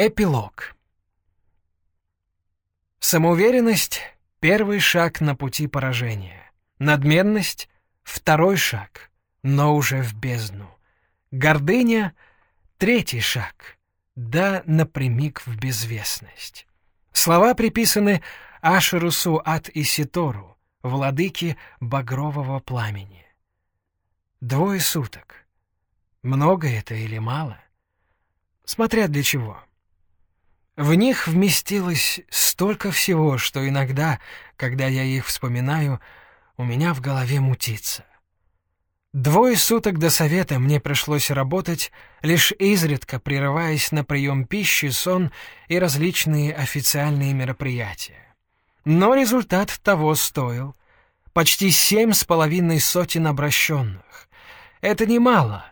Эпилог. Самоуверенность — первый шаг на пути поражения. Надменность — второй шаг, но уже в бездну. Гордыня — третий шаг, да напрямик в безвестность. Слова приписаны Ашерусу от Иситору, владыке багрового пламени. Двое суток. Много это или мало? Смотря для чего. В них вместилось столько всего, что иногда, когда я их вспоминаю, у меня в голове мутится. Двое суток до совета мне пришлось работать, лишь изредка прерываясь на прием пищи, сон и различные официальные мероприятия. Но результат того стоил. Почти семь с половиной сотен обращенных. Это немало,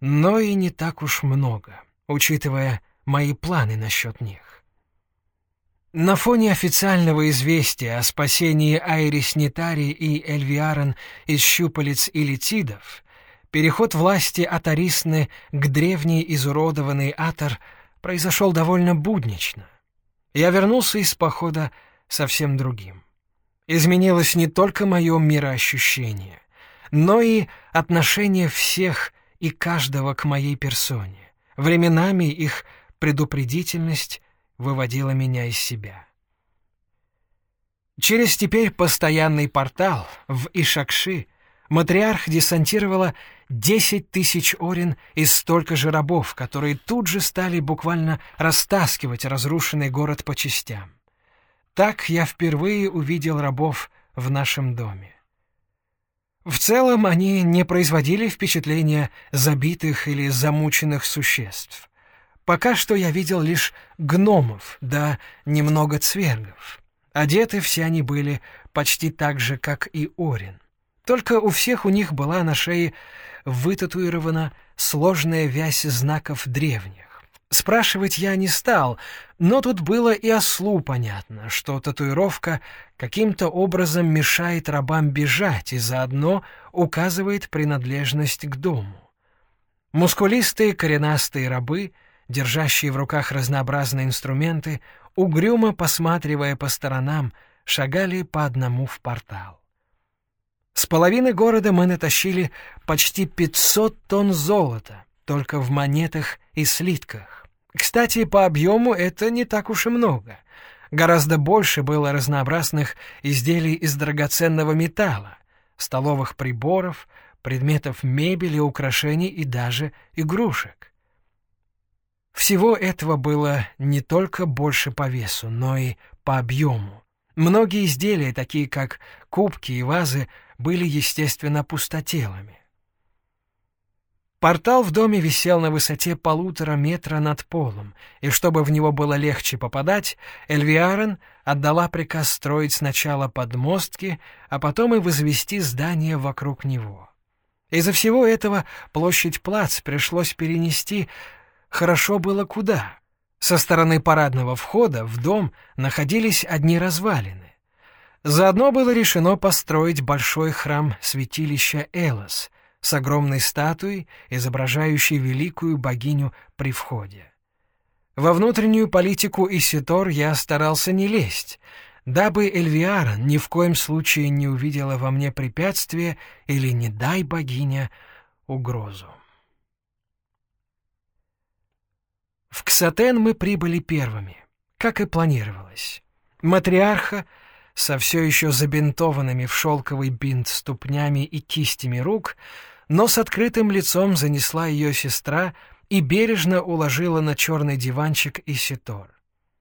но и не так уж много, учитывая мои планы насчет них. На фоне официального известия о спасении Айрис Нитари и Эльвиарен из щупалец илитидов, переход власти от Арисны к древней изуродованной Атор произошел довольно буднично. Я вернулся из похода совсем другим. Изменилось не только мое мироощущение, но и отношение всех и каждого к моей персоне. Временами их предупредительность выводила меня из себя. Через теперь постоянный портал в Ишакши матриарх десантировала десять тысяч орен и столько же рабов, которые тут же стали буквально растаскивать разрушенный город по частям. Так я впервые увидел рабов в нашем доме. В целом они не производили впечатления забитых или замученных существ. Пока что я видел лишь гномов, да немного цвергов. Одеты все они были почти так же, как и Орин. Только у всех у них была на шее вытатуирована сложная вязь знаков древних. Спрашивать я не стал, но тут было и ослу понятно, что татуировка каким-то образом мешает рабам бежать и заодно указывает принадлежность к дому. Мускулистые коренастые рабы — держащие в руках разнообразные инструменты, угрюмо посматривая по сторонам, шагали по одному в портал. С половины города мы натащили почти 500 тонн золота, только в монетах и слитках. Кстати, по объему это не так уж и много. Гораздо больше было разнообразных изделий из драгоценного металла, столовых приборов, предметов мебели, украшений и даже игрушек. Всего этого было не только больше по весу, но и по объему. Многие изделия, такие как кубки и вазы, были, естественно, пустотелами. Портал в доме висел на высоте полутора метра над полом, и чтобы в него было легче попадать, Эльвиарен отдала приказ строить сначала подмостки, а потом и возвести здание вокруг него. Из-за всего этого площадь плац пришлось перенести хорошо было куда. Со стороны парадного входа в дом находились одни развалины. Заодно было решено построить большой храм святилища Элос с огромной статуей, изображающей великую богиню при входе. Во внутреннюю политику Иситор я старался не лезть, дабы Эльвиара ни в коем случае не увидела во мне препятствия или, не дай богиня, угрозу. В Ксатен мы прибыли первыми, как и планировалось. Матриарха со все еще забинтованными в шелковый бинт ступнями и кистями рук, но с открытым лицом занесла ее сестра и бережно уложила на черный диванчик Иситор.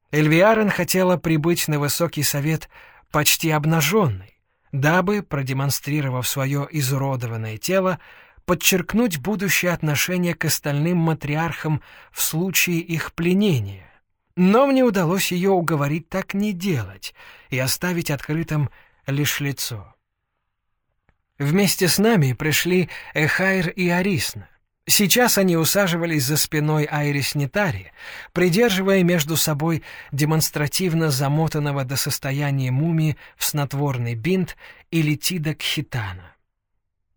Эльвиарен хотела прибыть на высокий совет почти обнаженной, дабы, продемонстрировав свое изуродованное тело, подчеркнуть будущее отношение к остальным матриархам в случае их пленения. Но мне удалось ее уговорить так не делать и оставить открытым лишь лицо. Вместе с нами пришли Эхайр и Арисна. Сейчас они усаживались за спиной Айрис Нитари, придерживая между собой демонстративно замотанного до состояния мумии в снотворный бинт или тида кхитана.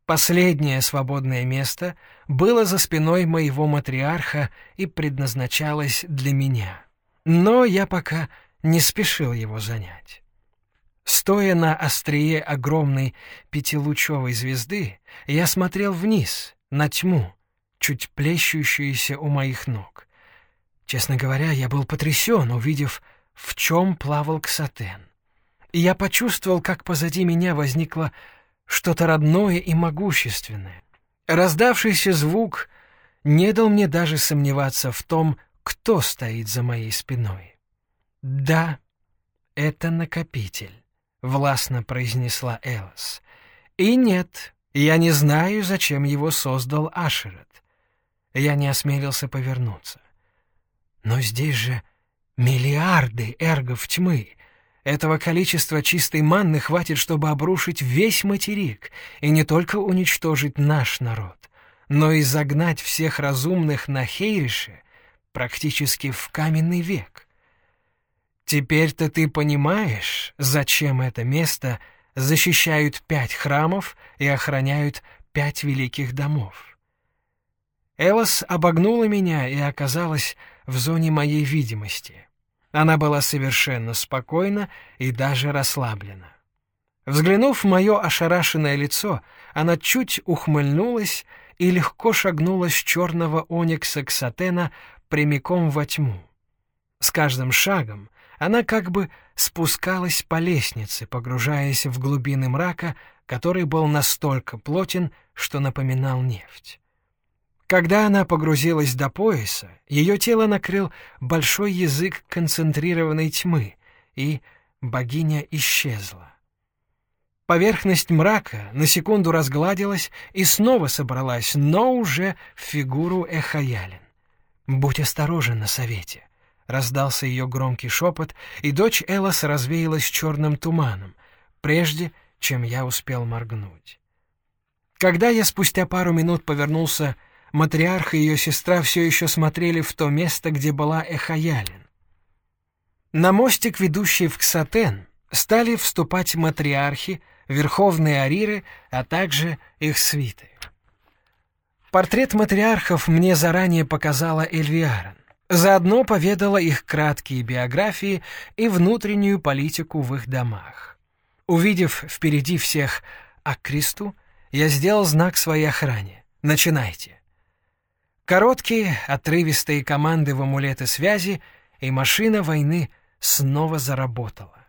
Последнее свободное место было за спиной моего матриарха и предназначалось для меня. Но я пока не спешил его занять. Стоя на острие огромной пятилучевой звезды, я смотрел вниз, на тьму, чуть плещущуюся у моих ног. Честно говоря, я был потрясен, увидев, в чем плавал Ксатен. И я почувствовал, как позади меня возникло что-то родное и могущественное. Раздавшийся звук не дал мне даже сомневаться в том, кто стоит за моей спиной. «Да, это накопитель», — властно произнесла Элос. «И нет, я не знаю, зачем его создал Ашерет. Я не осмелился повернуться. Но здесь же миллиарды эргов тьмы. Этого количества чистой манны хватит, чтобы обрушить весь материк, и не только уничтожить наш народ, но и загнать всех разумных на Хейрише практически в каменный век. Теперь-то ты понимаешь, зачем это место защищают пять храмов и охраняют пять великих домов. Элос обогнула меня и оказалась в зоне моей видимости. Она была совершенно спокойна и даже расслаблена. Взглянув в мое ошарашенное лицо, она чуть ухмыльнулась и легко шагнула с черного оникса ксатена прямиком во тьму. С каждым шагом она как бы спускалась по лестнице, погружаясь в глубины мрака, который был настолько плотен, что напоминал нефть. Когда она погрузилась до пояса, ее тело накрыл большой язык концентрированной тьмы, и богиня исчезла. Поверхность мрака на секунду разгладилась и снова собралась, но уже в фигуру Эхаялин. «Будь осторожен на совете», — раздался ее громкий шепот, и дочь Элос развеялась черным туманом, прежде чем я успел моргнуть. Когда я спустя пару минут повернулся матриарх и ее сестра все еще смотрели в то место, где была Эхаялин. На мостик, ведущий в Ксатен, стали вступать матриархи, верховные ариры, а также их свиты. Портрет матриархов мне заранее показала Эльвиарен. Заодно поведала их краткие биографии и внутреннюю политику в их домах. Увидев впереди всех Аккристу, я сделал знак своей охране. «Начинайте». Короткие, отрывистые команды в амулеты связи, и машина войны снова заработала.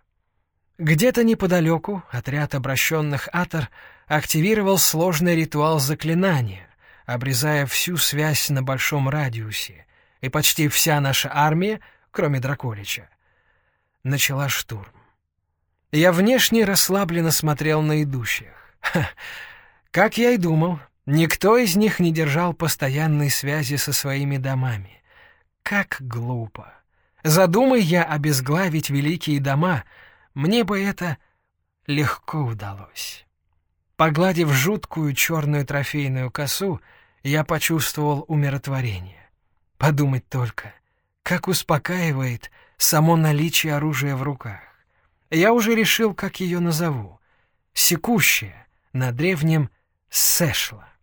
Где-то неподалеку отряд обращенных Атор активировал сложный ритуал заклинания, обрезая всю связь на большом радиусе, и почти вся наша армия, кроме Драколича, начала штурм. Я внешне расслабленно смотрел на идущих. Ха, как я и думал, Никто из них не держал постоянной связи со своими домами. Как глупо. Задумай я обезглавить великие дома, мне бы это легко удалось. Погладив жуткую черную трофейную косу, я почувствовал умиротворение. Подумать только, как успокаивает само наличие оружия в руках. Я уже решил, как ее назову. Секущая, на древнем «сэшла».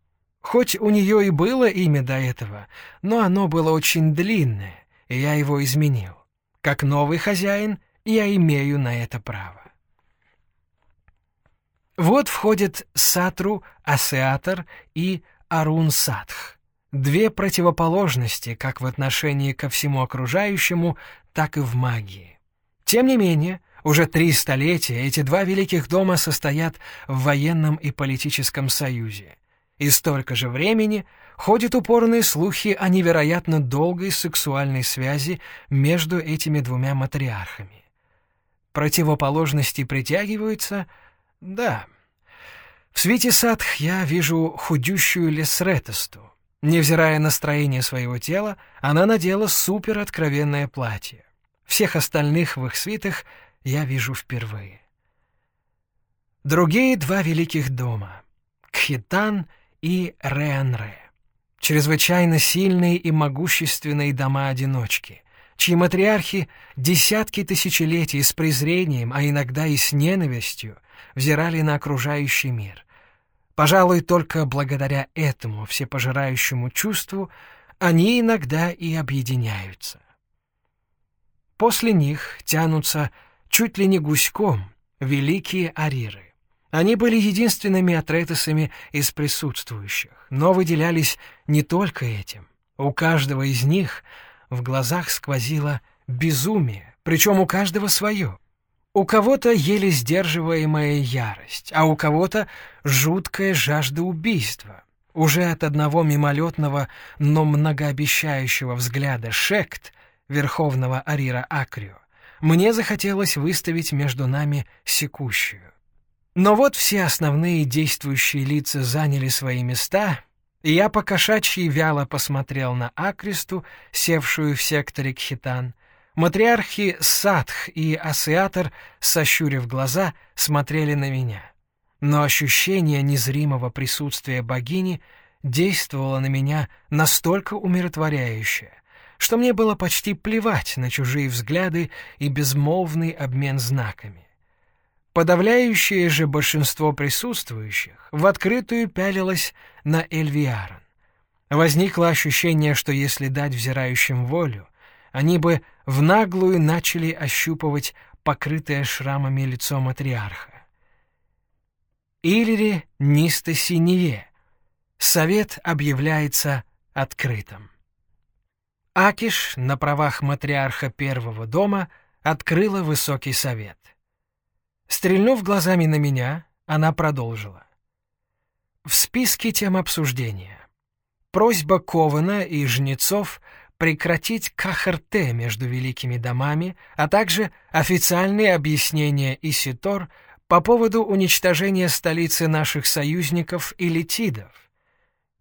Хоть у нее и было имя до этого, но оно было очень длинное, и я его изменил. Как новый хозяин, я имею на это право. Вот входят Сатру, Асеатор и Арун-Садх. Две противоположности как в отношении ко всему окружающему, так и в магии. Тем не менее, уже три столетия эти два великих дома состоят в военном и политическом союзе. И столько же времени ходят упорные слухи о невероятно долгой сексуальной связи между этими двумя матриархами. Противоположности притягиваются? Да. В свете садх я вижу худющую Лесретосту. Невзирая на строение своего тела, она надела супероткровенное платье. Всех остальных в их свитах я вижу впервые. Другие два великих дома — Кхитан — и Ренре. Чрезвычайно сильные и могущественные дома-одиночки, чьи матриархи десятки тысячелетий с презрением, а иногда и с ненавистью взирали на окружающий мир. Пожалуй, только благодаря этому всепожирающему чувству они иногда и объединяются. После них тянутся чуть ли не гуськом великие ариры. Они были единственными атретесами из присутствующих, но выделялись не только этим. У каждого из них в глазах сквозило безумие, причем у каждого свое. У кого-то еле сдерживаемая ярость, а у кого-то жуткая жажда убийства. Уже от одного мимолетного, но многообещающего взгляда Шект, верховного Арира Акрио, мне захотелось выставить между нами секущую. Но вот все основные действующие лица заняли свои места, и я по кошачьи вяло посмотрел на Акристу, севшую в секторе Кхитан. Матриархи Садх и Асиатор, сощурив глаза, смотрели на меня. Но ощущение незримого присутствия богини действовало на меня настолько умиротворяюще, что мне было почти плевать на чужие взгляды и безмолвный обмен знаками. Подавляющее же большинство присутствующих в открытую пялилось на Эльвиарон. Возникло ощущение, что если дать взирающим волю, они бы в наглую начали ощупывать покрытое шрамами лицо матриарха. Иллири Нисто Синие. Совет объявляется открытым. Акиш на правах матриарха первого дома открыла высокий совет. Стрельнув глазами на меня, она продолжила. В списке тем обсуждения. Просьба Кована и Жнецов прекратить кахарте между великими домами, а также официальные объяснения Иситор по поводу уничтожения столицы наших союзников и летидов.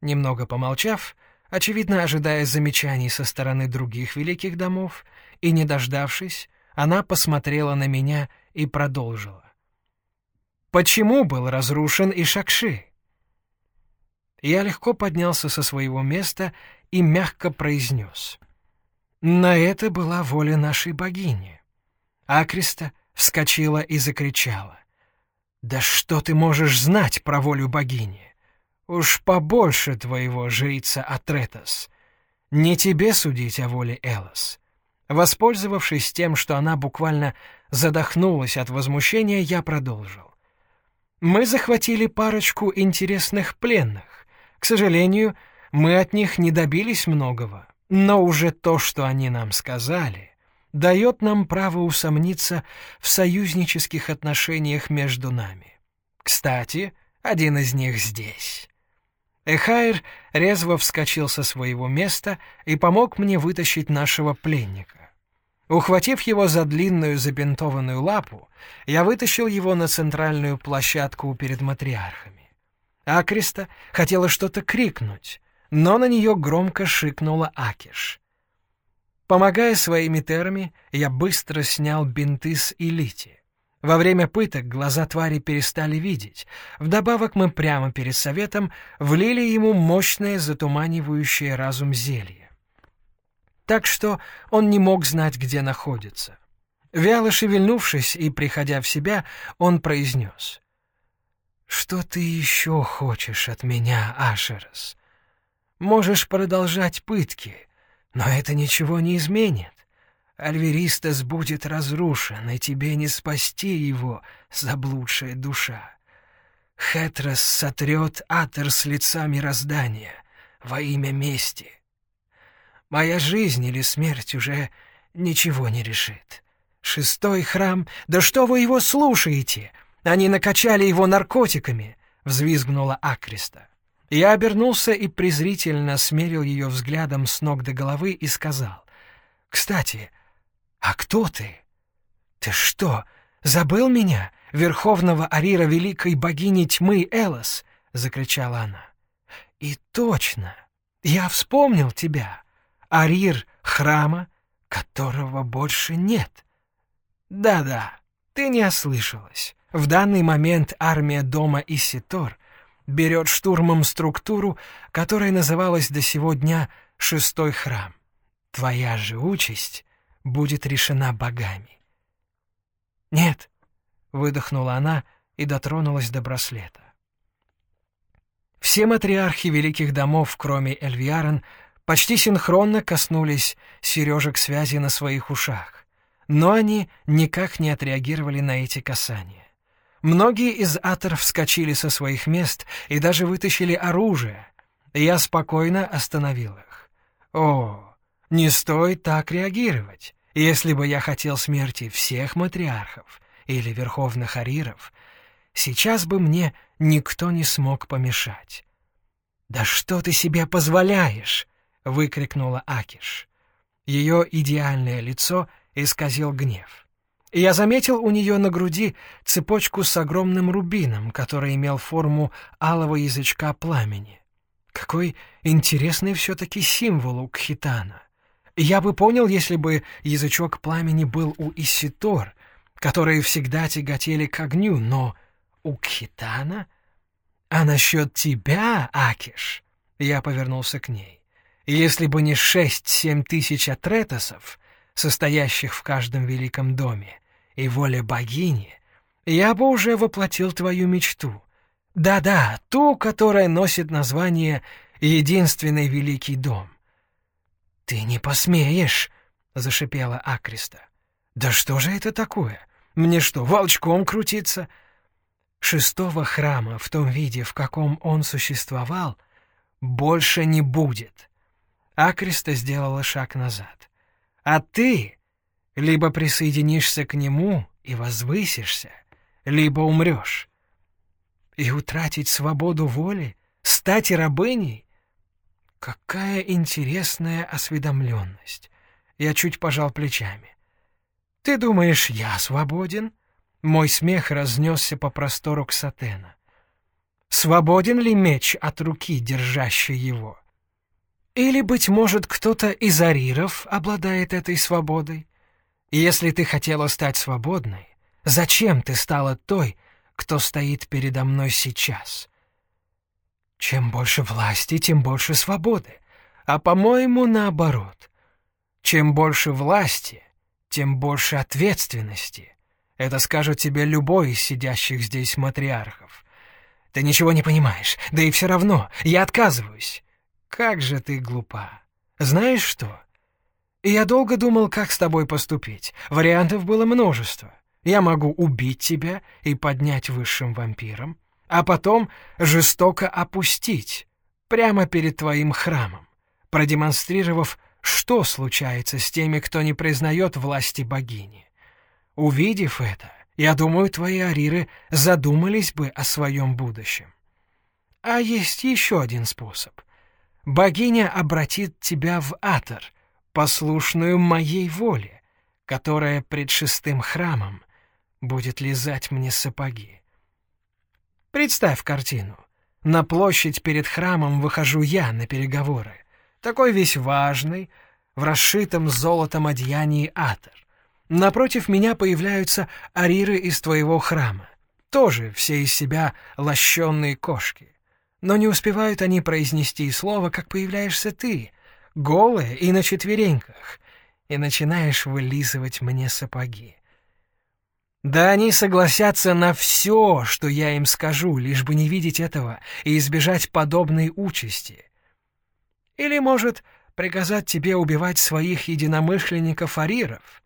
Немного помолчав, очевидно ожидая замечаний со стороны других великих домов, и не дождавшись, она посмотрела на меня и продолжила. «Почему был разрушен Ишакши?» Я легко поднялся со своего места и мягко произнес. «На это была воля нашей богини». Акриста вскочила и закричала. «Да что ты можешь знать про волю богини? Уж побольше твоего жрица Атретас. Не тебе судить о воле Элос. Воспользовавшись тем, что она буквально задохнулась от возмущения, я продолжил. Мы захватили парочку интересных пленных. К сожалению, мы от них не добились многого, но уже то, что они нам сказали, дает нам право усомниться в союзнических отношениях между нами. Кстати, один из них здесь. Эхайр резво вскочил со своего места и помог мне вытащить нашего пленника. Ухватив его за длинную забинтованную лапу, я вытащил его на центральную площадку перед матриархами. Акриста хотела что-то крикнуть, но на нее громко шикнула Акиш. Помогая своими терами, я быстро снял бинты с Илити. Во время пыток глаза твари перестали видеть. Вдобавок мы прямо перед советом влили ему мощное затуманивающее разум зелье так что он не мог знать, где находится. Вяло шевельнувшись и приходя в себя, он произнес. «Что ты еще хочешь от меня, Ашерос? Можешь продолжать пытки, но это ничего не изменит. Альверистас будет разрушен, и тебе не спасти его, заблудшая душа. Хетрос сотрет Атер с лица мироздания во имя мести». Моя жизнь или смерть уже ничего не решит. Шестой храм... Да что вы его слушаете? Они накачали его наркотиками!» — взвизгнула Акриста. Я обернулся и презрительно смерил ее взглядом с ног до головы и сказал. «Кстати, а кто ты? Ты что, забыл меня, верховного Арира великой богини тьмы Элос?» — закричала она. «И точно, я вспомнил тебя. Арир храма, которого больше нет. Да-да, ты не ослышалась. В данный момент армия дома Иситор берет штурмом структуру, которая называлась до сего дня «Шестой храм». Твоя же участь будет решена богами. «Нет», — выдохнула она и дотронулась до браслета. Все матриархи великих домов, кроме Эльвиарен, почти синхронно коснулись сережек связи на своих ушах, но они никак не отреагировали на эти касания. Многие из аторов вскочили со своих мест и даже вытащили оружие. Я спокойно остановил их. О, не стоит так реагировать. Если бы я хотел смерти всех матриархов или верховных ариров, сейчас бы мне никто не смог помешать. «Да что ты себе позволяешь?» — выкрикнула Акиш. Ее идеальное лицо исказил гнев. Я заметил у нее на груди цепочку с огромным рубином, который имел форму алого язычка пламени. Какой интересный все-таки символ у Кхитана. Я бы понял, если бы язычок пламени был у Иситор, которые всегда тяготели к огню, но у Кхитана? А насчет тебя, Акиш? Я повернулся к ней. Если бы не шесть-семь тысяч атретосов, состоящих в каждом великом доме, и воля богини, я бы уже воплотил твою мечту. Да-да, ту, которая носит название «Единственный великий дом». «Ты не посмеешь!» — зашипела Акриста. «Да что же это такое? Мне что, волчком крутиться?» Шестого храма в том виде, в каком он существовал, больше не будет. Акриста сделала шаг назад. «А ты либо присоединишься к нему и возвысишься, либо умрешь. И утратить свободу воли, стать рабыней Какая интересная осведомленность. Я чуть пожал плечами. Ты думаешь, я свободен? Мой смех разнесся по простору Ксатена. Свободен ли меч от руки, держащей его? Или, быть может, кто-то из ариров обладает этой свободой? если ты хотела стать свободной, зачем ты стала той, кто стоит передо мной сейчас? Чем больше власти, тем больше свободы. А, по-моему, наоборот. Чем больше власти, тем больше ответственности. Это скажет тебе любой из сидящих здесь матриархов. Ты ничего не понимаешь, да и все равно, я отказываюсь. Как же ты глупа. Знаешь что? Я долго думал, как с тобой поступить. Вариантов было множество. Я могу убить тебя и поднять высшим вампиром а потом жестоко опустить прямо перед твоим храмом, продемонстрировав, что случается с теми, кто не признает власти богини. Увидев это, я думаю, твои ариры задумались бы о своем будущем. А есть еще один способ. Богиня обратит тебя в Атор, послушную моей воле, которая пред шестым храмом будет лизать мне сапоги. Представь картину. На площадь перед храмом выхожу я на переговоры. Такой весь важный, в расшитом золотом одеянии атор. Напротив меня появляются ариры из твоего храма. Тоже все из себя лощенные кошки. Но не успевают они произнести слово, как появляешься ты, голая и на четвереньках, и начинаешь вылизывать мне сапоги. Да они согласятся на все, что я им скажу, лишь бы не видеть этого и избежать подобной участи. Или, может, приказать тебе убивать своих единомышленников-ариров.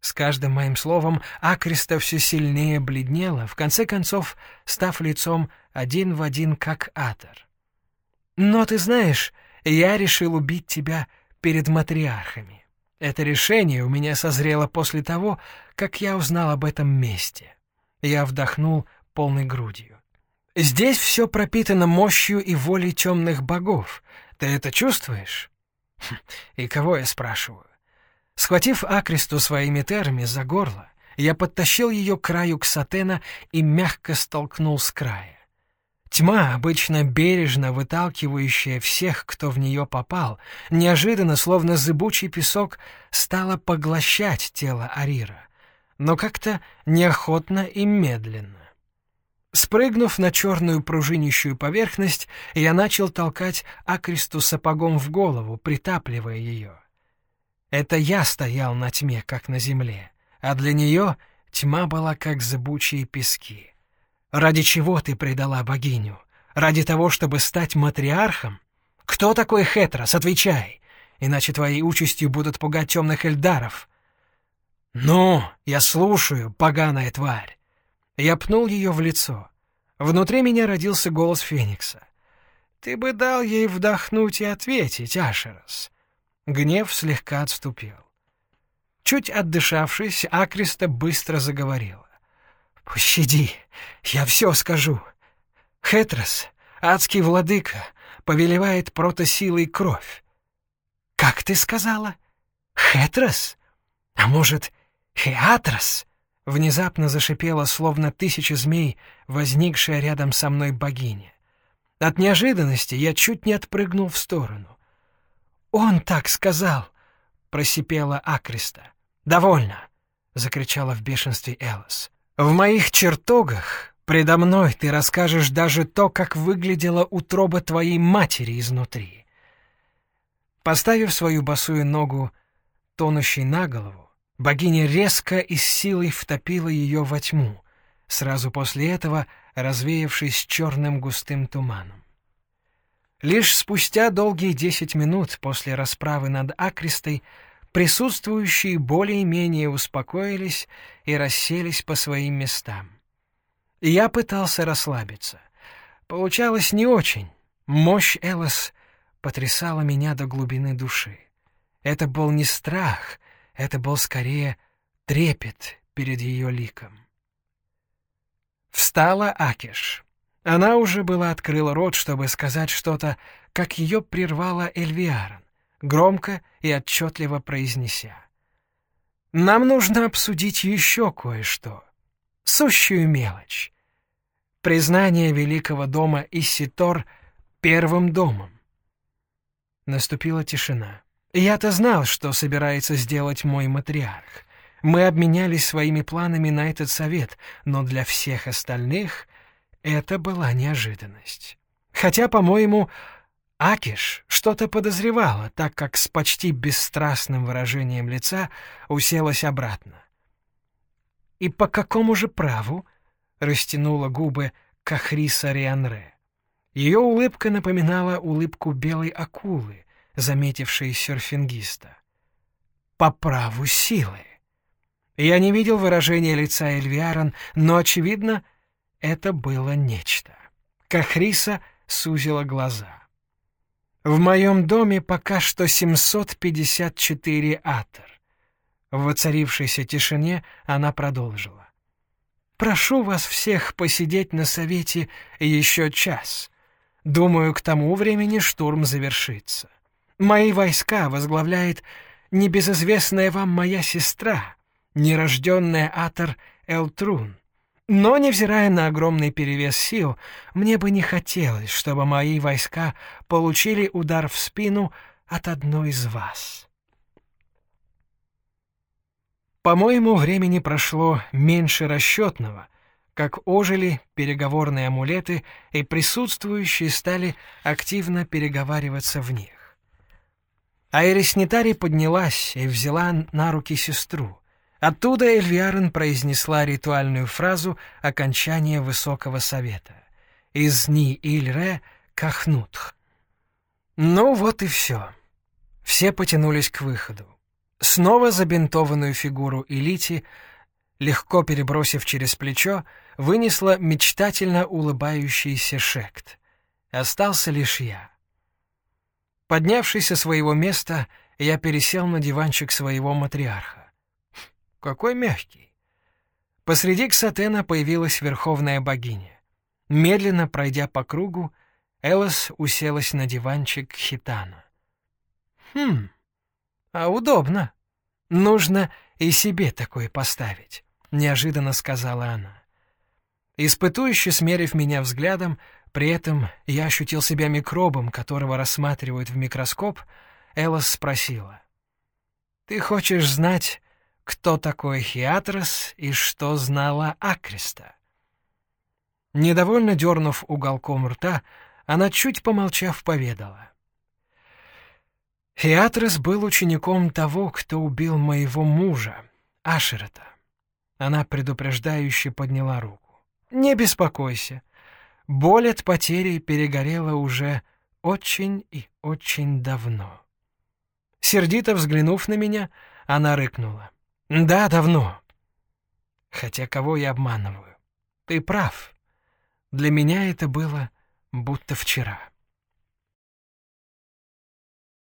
С каждым моим словом Акриста все сильнее бледнела, в конце концов став лицом один в один, как Атор. Но ты знаешь, я решил убить тебя перед матриархами. Это решение у меня созрело после того, как я узнал об этом месте. Я вдохнул полной грудью. Здесь все пропитано мощью и волей темных богов. Ты это чувствуешь? Хм, и кого я спрашиваю? Схватив Акристу своими терами за горло, я подтащил ее к краю ксатена и мягко столкнул с края. Тьма, обычно бережно выталкивающая всех, кто в нее попал, неожиданно, словно зыбучий песок, стала поглощать тело Арира, но как-то неохотно и медленно. Спрыгнув на черную пружинищую поверхность, я начал толкать Акристу сапогом в голову, притапливая ее. Это я стоял на тьме, как на земле, а для нее тьма была, как зыбучие пески. Ради чего ты предала богиню? ради того, чтобы стать матриархом? Кто такой Хетрос? Отвечай, иначе твоей участью будут пугать темных эльдаров. «Ну, я слушаю, поганая тварь!» Я пнул ее в лицо. Внутри меня родился голос Феникса. «Ты бы дал ей вдохнуть и ответить, Ашерос!» Гнев слегка отступил. Чуть отдышавшись, Акриста быстро заговорила. «Пощади, я все скажу. Хетрос, адский владыка, повелевает протосилой кровь. Как ты сказала? Хетрос? А может, Хеатрос?» Внезапно зашипела, словно тысяча змей, возникшая рядом со мной богиня. От неожиданности я чуть не отпрыгнул в сторону. «Он так сказал!» — просипела Акриста. «Довольно!» — закричала в бешенстве Элос. «В моих чертогах предо мной ты расскажешь даже то, как выглядела утроба твоей матери изнутри». Поставив свою босую ногу, тонущей на голову, богиня резко и с силой втопила ее во тьму, сразу после этого развеявшись черным густым туманом. Лишь спустя долгие десять минут после расправы над Акристой присутствующие более-менее успокоились и расселись по своим местам. Я пытался расслабиться. Получалось не очень. Мощь Элос потрясала меня до глубины души. Это был не страх, это был скорее трепет перед ее ликом. Встала Акиш. Она уже была открыла рот, чтобы сказать что-то, как ее прервала Эльвиарон, громко и отчетливо произнеся. «Нам нужно обсудить еще кое-что. Сущую мелочь. Признание великого дома Исситор первым домом». Наступила тишина. Я-то знал, что собирается сделать мой матриарх. Мы обменялись своими планами на этот совет, но для всех остальных это была неожиданность. Хотя, по-моему, Акиш что-то подозревала, так как с почти бесстрастным выражением лица уселась обратно. «И по какому же праву?» — растянула губы Кахриса Рианре. Ее улыбка напоминала улыбку белой акулы, заметившей серфингиста. «По праву силы». Я не видел выражения лица Эльвиарон, но, очевидно, это было нечто. Кахриса сузила глаза. «В моем доме пока что 754 атор». В воцарившейся тишине она продолжила. «Прошу вас всех посидеть на совете еще час. Думаю, к тому времени штурм завершится. Мои войска возглавляет небезызвестная вам моя сестра, нерожденная Атор Элтрун. Но, невзирая на огромный перевес сил, мне бы не хотелось, чтобы мои войска получили удар в спину от одной из вас. По-моему, времени прошло меньше расчетного, как ожили переговорные амулеты, и присутствующие стали активно переговариваться в них. Айрис Нитари поднялась и взяла на руки сестру. Оттуда Эльвиарен произнесла ритуальную фразу окончания Высокого Совета. «Из Ни-Иль-Ре Кахнутх». Ну вот и все. Все потянулись к выходу. Снова забинтованную фигуру Элити, легко перебросив через плечо, вынесла мечтательно улыбающийся шект. Остался лишь я. Поднявшись со своего места, я пересел на диванчик своего матриарха. Какой мягкий. Посреди Ксатена появилась верховная богиня. Медленно пройдя по кругу, Элос уселась на диванчик хитана. «Хм, а удобно. Нужно и себе такое поставить», — неожиданно сказала она. Испытующе смерив меня взглядом, при этом я ощутил себя микробом, которого рассматривают в микроскоп, Элос спросила. «Ты хочешь знать, кто такой Хиатрос и что знала Акриста. Недовольно дернув уголком рта, она, чуть помолчав, поведала. Хиатрос был учеником того, кто убил моего мужа, Ашерета. Она предупреждающе подняла руку. «Не беспокойся. Боль от потери перегорела уже очень и очень давно. Сердито взглянув на меня, она рыкнула. «Да, давно. Хотя кого я обманываю? Ты прав. Для меня это было будто вчера».